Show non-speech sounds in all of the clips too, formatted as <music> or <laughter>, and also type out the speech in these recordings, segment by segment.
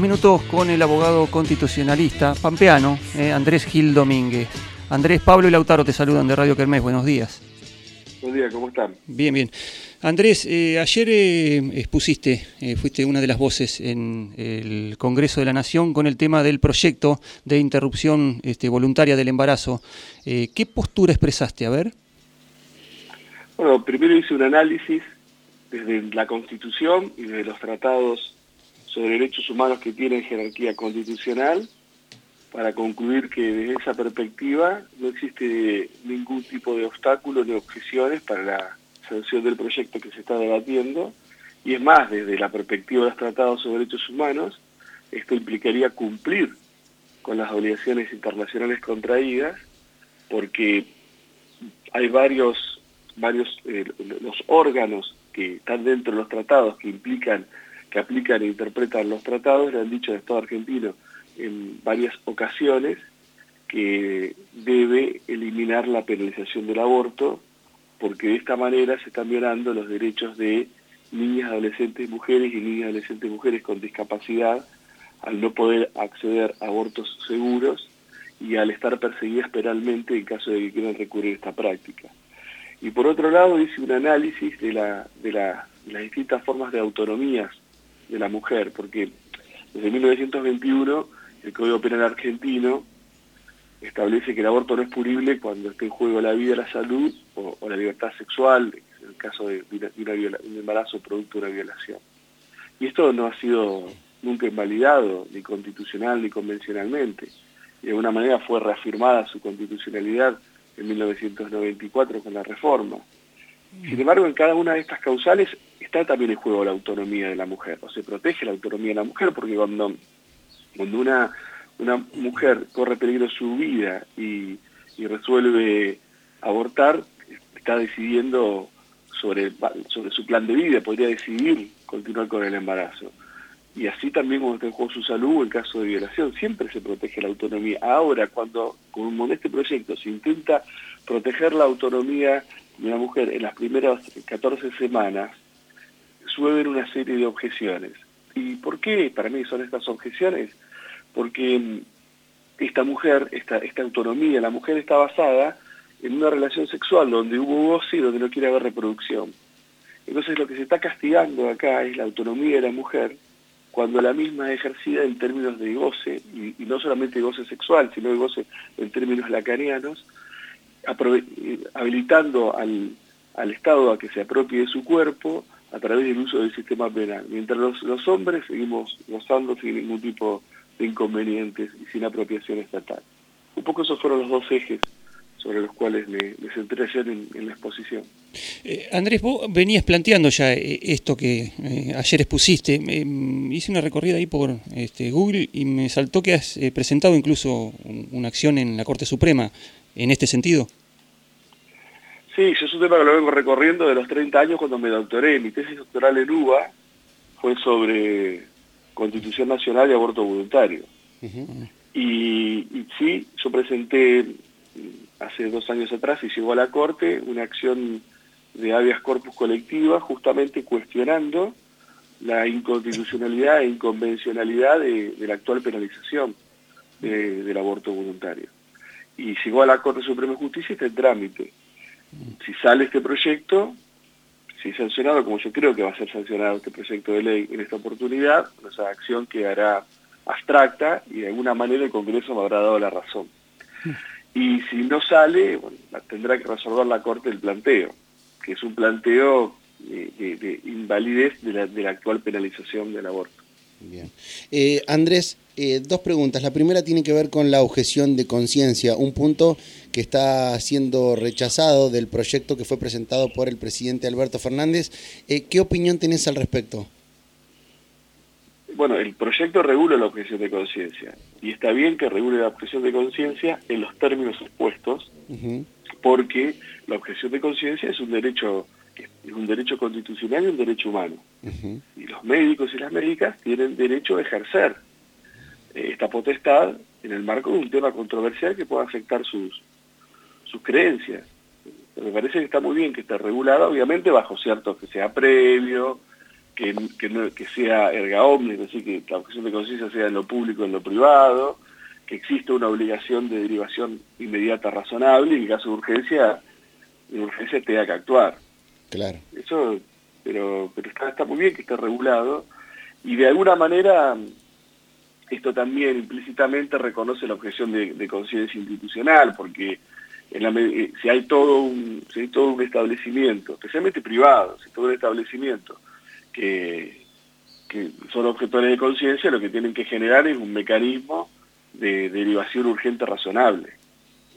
Minutos con el abogado constitucionalista pampeano, eh, Andrés Gil Domínguez. Andrés, Pablo y Lautaro te saludan de Radio Kermés, buenos días. Buen día, ¿cómo están? Bien, bien. Andrés, eh, ayer eh, expusiste, fuiste una de las voces en el Congreso de la Nación con el tema del proyecto de interrupción este, voluntaria del embarazo. ¿Qué postura expresaste? A ver. Bueno, primero hice un análisis desde la Constitución y desde los tratados sobre derechos humanos que tienen jerarquía constitucional. Para concluir que desde esa perspectiva no existe ningún tipo de obstáculo ni objeciones para la sanción del proyecto que se está debatiendo. Y es más, desde la perspectiva de los tratados sobre derechos humanos, esto implicaría cumplir con las obligaciones internacionales contraídas porque hay varios, varios eh, los órganos que están dentro de los tratados que implican que aplican e interpretan los tratados le han dicho al Estado argentino en varias ocasiones que debe eliminar la penalización del aborto porque de esta manera se están violando los derechos de niñas, adolescentes, mujeres y niñas, adolescentes, mujeres con discapacidad al no poder acceder a abortos seguros y al estar perseguidas penalmente en caso de que quieran recurrir a esta práctica. Y por otro lado hice un análisis de, la, de, la, de las distintas formas de autonomías de la mujer, porque desde 1921 el Código Penal argentino establece que el aborto no es punible cuando esté en juego la vida, la salud o, la libertad sexual, en el caso de, un embarazo producto de una violación. Y esto no ha sido nunca invalidado, ni constitucional ni convencionalmente. Y de alguna manera fue reafirmada su constitucionalidad en 1994 con la reforma. Sin embargo, en cada una de estas causales está también en juego la autonomía de la mujer, o se protege la autonomía de la mujer, porque cuando, cuando una, una mujer corre peligro su vida y, resuelve abortar, está decidiendo sobre, sobre su plan de vida, podría decidir continuar con el embarazo. Y así también cuando está en juego su salud en caso de violación, siempre se protege la autonomía. Ahora, cuando con este proyecto se intenta proteger la autonomía de una mujer en las primeras 14 semanas, suelen una serie de objeciones. ¿Y por qué para mí son estas objeciones? Porque mm, esta mujer, esta, esta autonomía, la mujer está basada en una relación sexual donde hubo goce y donde no quiere haber reproducción. Entonces lo que se está castigando acá es la autonomía de la mujer cuando la misma es ejercida en términos de goce, y, no solamente de goce sexual, sino de goce en términos lacanianos, eh, habilitando al, al Estado a que se apropie de su cuerpo, a través del uso del sistema penal. Mientras los, hombres seguimos gozando sin ningún tipo de inconvenientes y sin apropiación estatal. Un poco esos fueron los dos ejes sobre los cuales me, centré ayer en, la exposición. Eh, Andrés, vos venías planteando ya eh, esto que eh, ayer expusiste. hice una recorrida ahí por este, Google y me saltó que has presentado incluso una acción en la Corte Suprema en este sentido. Sí, yo es un tema que lo vengo recorriendo de los 30 años cuando me doctoré. Mi tesis doctoral en UBA fue sobre Constitución Nacional y aborto voluntario. y, sí, yo presenté mm, hace dos años atrás y llegó a la Corte una acción de habeas corpus colectiva justamente cuestionando la inconstitucionalidad e inconvencionalidad de, la actual penalización del aborto voluntario. Y llegó a la Corte Suprema de Justicia este trámite si sale este proyecto, si es sancionado, como yo creo que va a ser sancionado este proyecto de ley en esta oportunidad, esa acción quedará abstracta y de alguna manera el Congreso me habrá dado la razón. Y si no sale, tendrá que resolver la Corte el planteo, que es un planteo de, invalidez de la, de la actual penalización del aborto. Bien. Eh, Andrés, eh, dos preguntas. La primera tiene que ver con la objeción de conciencia, un punto que está siendo rechazado del proyecto que fue presentado por el presidente Alberto Fernández. Eh, ¿Qué opinión tenés al respecto? Bueno, el proyecto regula la objeción de conciencia y está bien que regule la objeción de conciencia en los términos expuestos, porque la objeción de conciencia es un derecho es un derecho constitucional y un derecho humano. Y los médicos y las médicas tienen derecho a ejercer eh, esta potestad en el marco de un tema controversial que pueda afectar sus, sus creencias. me parece que está muy bien que esté regulada, obviamente bajo cierto que sea previo, que, que, sea erga omnes, es decir, que la objeción de conciencia sea en lo público, en lo privado, que existe una obligación de derivación inmediata razonable y en caso de urgencia, de urgencia tenga que actuar. Claro. Eso, pero, pero está, está muy bien que esté regulado y de alguna manera esto también implícitamente reconoce la objeción de, conciencia institucional, porque eh, si, hay todo un, si hay todo un establecimiento, especialmente privado, si todo un establecimiento que, que son objetores de conciencia, lo que tienen que generar es un mecanismo de derivación urgente razonable.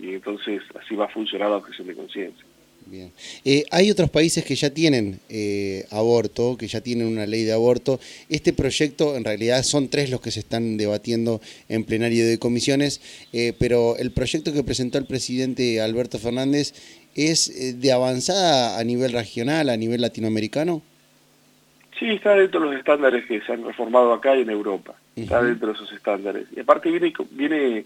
Y entonces así va a funcionar la objeción de conciencia. Bien. Eh, hay otros países que ya tienen eh, aborto, que ya tienen una ley de aborto. Este proyecto, en realidad, son tres los que se están debatiendo en plenario de comisiones, eh, pero el proyecto que presentó el presidente Alberto Fernández es de avanzada a nivel regional, a nivel latinoamericano. Sí, está dentro de los estándares que se han reformado acá y en Europa. Está dentro de esos estándares. Y aparte viene, viene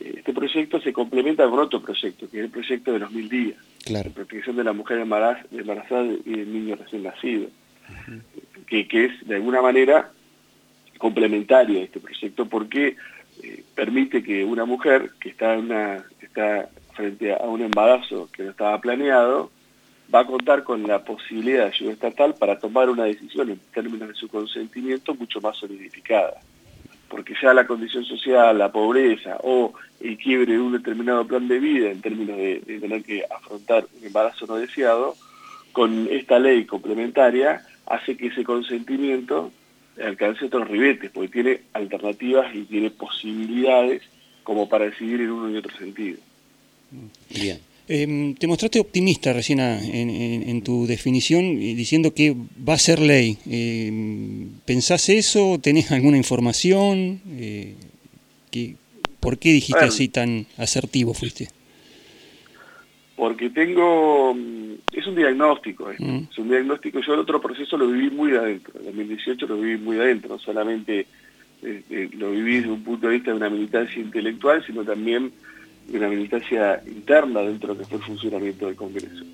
este proyecto se complementa con otro proyecto, que es el proyecto de los mil días, la protección de la mujer embarazada y del niño recién nacido, que, es de alguna manera complementario a este proyecto porque eh, permite que una mujer que está, una, está frente a un embarazo que no estaba planeado, va a contar con la posibilidad de ayuda estatal para tomar una decisión en términos de su consentimiento mucho más solidificada porque ya la condición social, la pobreza o el quiebre de un determinado plan de vida en términos de, tener que afrontar un embarazo no deseado, con esta ley complementaria hace que ese consentimiento alcance otros ribetes, porque tiene alternativas y tiene posibilidades como para decidir en uno y otro sentido. Bien. Em, te mostraste optimista recién en, tu definición diciendo que va a ser ley. Eh, ¿Pensás eso? ¿Tenés alguna información? Eh, ¿Por qué dijiste así tan asertivo fuiste? Porque tengo... Mm, es un diagnóstico, mm. es un diagnóstico. Yo el otro proceso lo viví muy adentro. En 2018 lo viví muy adentro. No solamente eh, lo viví desde un punto de vista de una militancia intelectual, sino también una militancia interna dentro de lo que fue el funcionamiento del Congreso.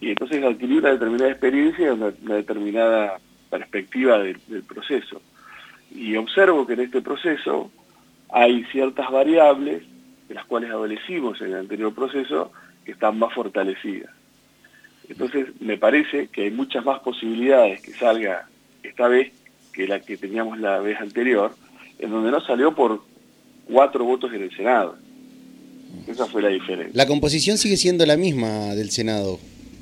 Y entonces adquirí una determinada experiencia, una, una determinada perspectiva del, proceso. Y observo que en este proceso hay ciertas variables, de las cuales adolecimos en el anterior proceso, que están más fortalecidas. Entonces me parece que hay muchas más posibilidades que salga esta vez que la que teníamos la vez anterior, en donde no salió por cuatro votos en el Senado. Esa fue la diferencia. ¿La composición sigue siendo la misma del Senado?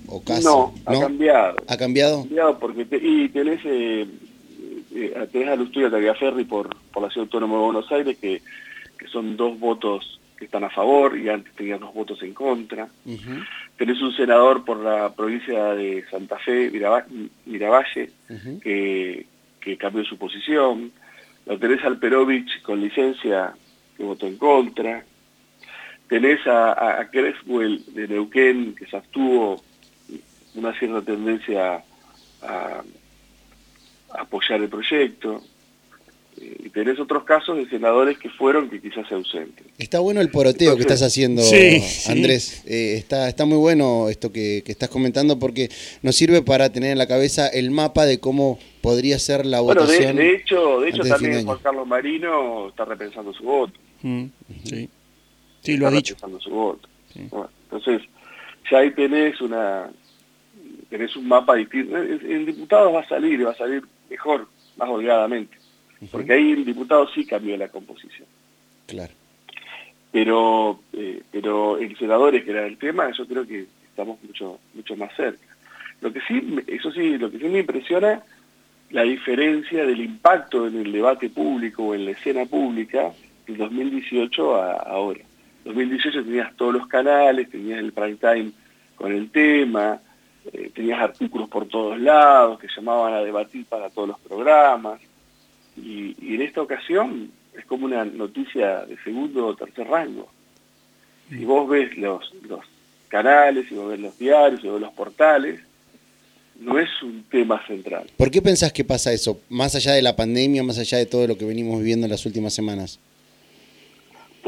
¿O casi? No, ha cambiado. ¿Ha cambiado? Ha cambiado porque y tenés, eh, eh, tenés a Lusturia Tagliaferri por, por la Ciudad Autónoma de Buenos Aires, que, que son dos votos que están a favor y antes tenías dos votos en contra. Tenés un senador por la provincia de Santa Fe, Miravalle, que, que cambió su posición. Lo tenés al Perovich con licencia que votó en contra tenés a, a, Creswell de Neuquén, que se abstuvo una cierta tendencia a, apoyar el proyecto. Eh, y tenés otros casos de senadores que fueron que quizás se ausenten. Está bueno el poroteo que estás haciendo, Andrés. Eh, está, está muy bueno esto que, estás comentando porque nos sirve para tener en la cabeza el mapa de cómo podría ser la votación. De, de hecho, de hecho también Juan Carlos Marino está repensando su voto. Mm, sí. Sí, lo ha dicho. Su voto. entonces, ya ahí tenés una tenés un mapa distinto. En diputados va a salir, va a salir mejor, más holgadamente. Porque ahí el diputado sí cambió la composición. Claro. Pero, eh, pero en senadores, que era el tema, yo creo que estamos mucho, mucho más cerca. Lo que sí, eso sí, lo que sí me impresiona la diferencia del impacto en el debate público o en la escena pública del 2018 a ahora. 2018 tenías todos los canales, tenías el prime time con el tema, eh, tenías artículos por todos lados que llamaban a debatir para todos los programas, y, en esta ocasión es como una noticia de segundo o tercer rango. Si vos ves los, los canales, si vos ves los diarios, si vos ves los portales, no es un tema central. ¿Por qué pensás que pasa eso? Más allá de la pandemia, más allá de todo lo que venimos viviendo en las últimas semanas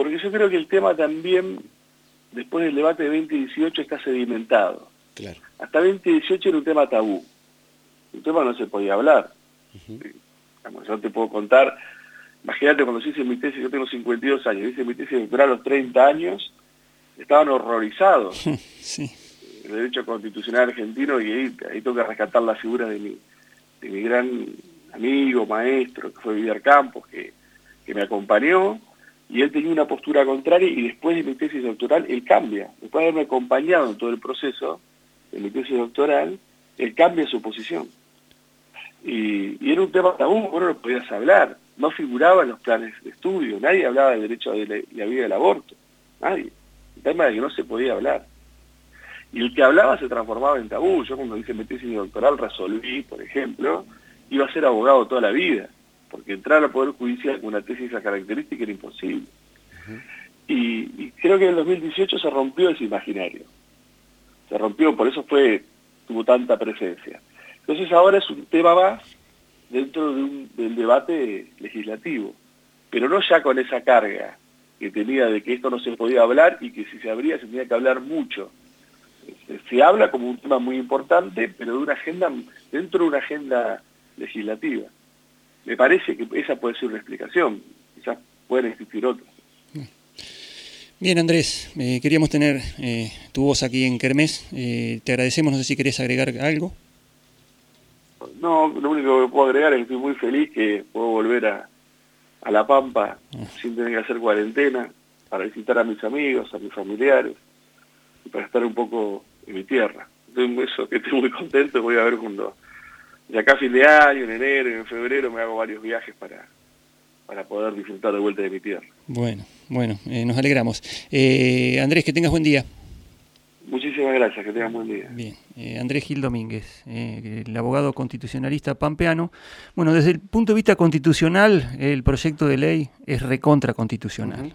porque yo creo que el tema también, después del debate de 2018, está sedimentado. Claro. Hasta 2018 era un tema tabú. un tema no se podía hablar. yo te puedo contar, imagínate cuando yo hice mi tesis, yo tengo 52 años, hice mi tesis doctoral a los 30 años, estaban horrorizados. <laughs> sí. El derecho constitucional argentino y ahí, ahí tengo que rescatar la figura de mi, de mi gran amigo, maestro, que fue Villar Campos, que, que me acompañó, y él tenía una postura contraria y después de mi tesis doctoral él cambia. Después de haberme acompañado en todo el proceso de mi tesis doctoral, él cambia su posición. Y, era un tema tabú, vos no lo podías hablar, no figuraba en los planes de estudio, nadie hablaba del derecho de la, vida del aborto, nadie. El tema era que no se podía hablar. Y el que hablaba se transformaba en tabú. Yo cuando hice mi tesis doctoral resolví, por ejemplo, iba a ser abogado toda la vida porque entrar al Poder Judicial con una tesis de esa característica era imposible. y, creo que en el 2018 se rompió ese imaginario. Se rompió, por eso fue tuvo tanta presencia. Entonces ahora es un tema más dentro del debate legislativo, pero no ya con esa carga que tenía de que esto no se podía hablar y que si se abría se tenía que hablar mucho. Se, se habla como un tema muy importante, pero de una agenda dentro de una agenda legislativa me parece que esa puede ser una explicación, quizás pueden existir otras. Bien, Andrés, eh, queríamos tener eh, tu voz aquí en Kermés. Eh, te agradecemos, no sé si querés agregar algo. No, lo único que puedo agregar es que estoy muy feliz que puedo volver a, a La Pampa ah. sin tener que hacer cuarentena, para visitar a mis amigos, a mis familiares, y para estar un poco en mi tierra. Entonces, <laughs> eso que estoy muy contento, voy a ver cuando de acá a fin de año, en enero, en febrero me hago varios viajes para, para poder disfrutar de vuelta de mi tierra. Bueno, bueno, eh, nos alegramos. Eh, Andrés, que tengas buen día. Muchísimas gracias, que tengas buen día. Bien, eh, Andrés Gil Domínguez, el abogado constitucionalista pampeano. Bueno, desde el punto de vista constitucional, el proyecto de ley es recontra constitucional.